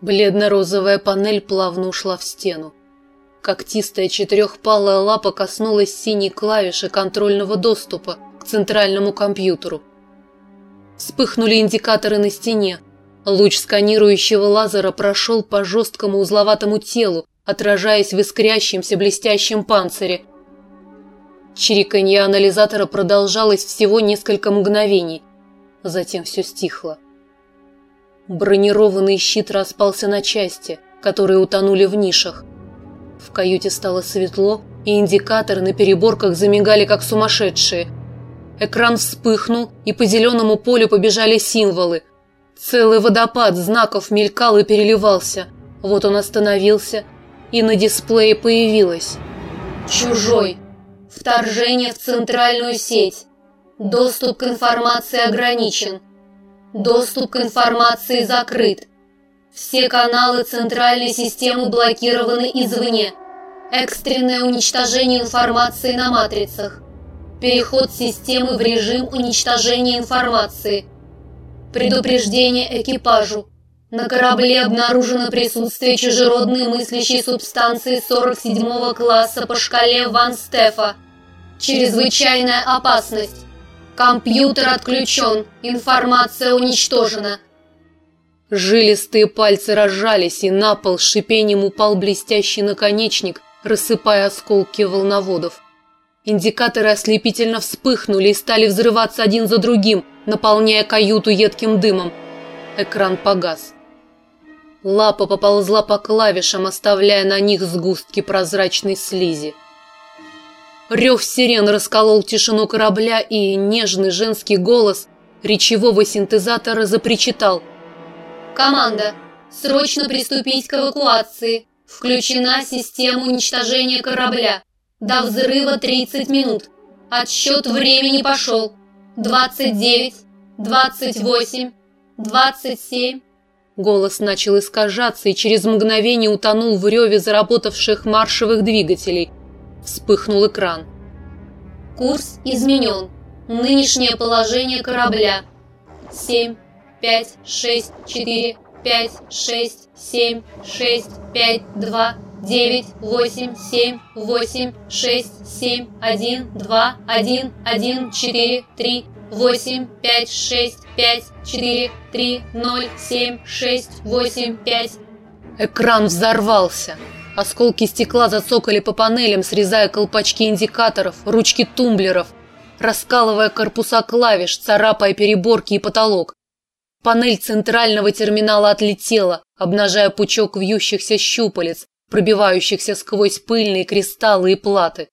Бледно-розовая панель плавно ушла в стену. Когтистая четырехпалая лапа коснулась синей клавиши контрольного доступа к центральному компьютеру. Вспыхнули индикаторы на стене. Луч сканирующего лазера прошел по жесткому узловатому телу, отражаясь в искрящемся блестящем панцире. Чириканье анализатора продолжалось всего несколько мгновений. Затем все стихло. Бронированный щит распался на части, которые утонули в нишах. В каюте стало светло, и индикаторы на переборках замигали, как сумасшедшие. Экран вспыхнул, и по зеленому полю побежали символы. Целый водопад знаков мелькал и переливался. Вот он остановился, и на дисплее появилось. «Чужой. Вторжение в центральную сеть. Доступ к информации ограничен. Доступ к информации закрыт. Все каналы центральной системы блокированы извне. Экстренное уничтожение информации на матрицах. Переход системы в режим уничтожения информации. Предупреждение экипажу. На корабле обнаружено присутствие чужеродной мыслящей субстанции 47 класса по шкале Ван Стефа. Чрезвычайная опасность. Компьютер отключен, информация уничтожена. Жилистые пальцы разжались, и на пол с шипением упал блестящий наконечник, рассыпая осколки волноводов. Индикаторы ослепительно вспыхнули и стали взрываться один за другим, наполняя каюту едким дымом. Экран погас. Лапа поползла по клавишам, оставляя на них сгустки прозрачной слизи. Рев сирен расколол тишину корабля, и нежный женский голос речевого синтезатора запричитал. «Команда, срочно приступить к эвакуации. Включена система уничтожения корабля. До взрыва 30 минут. Отсчет времени пошел. 29, 28, 27». Голос начал искажаться и через мгновение утонул в реве заработавших маршевых двигателей – Вспыхнул экран. Курс изменен. Нынешнее положение корабля. 7, 5, 6, 4, 5, 6, 7, 6, 5, 2, 9, 8, 7, 8, 6, 7, 1, 2, 1, 1, 4, 3, 8, 5, 6, 5, 4, 3, 0, 7, 6, 8, 5. Экран взорвался. Осколки стекла зацокали по панелям, срезая колпачки индикаторов, ручки тумблеров, раскалывая корпуса клавиш, царапая переборки и потолок. Панель центрального терминала отлетела, обнажая пучок вьющихся щупалец, пробивающихся сквозь пыльные кристаллы и платы.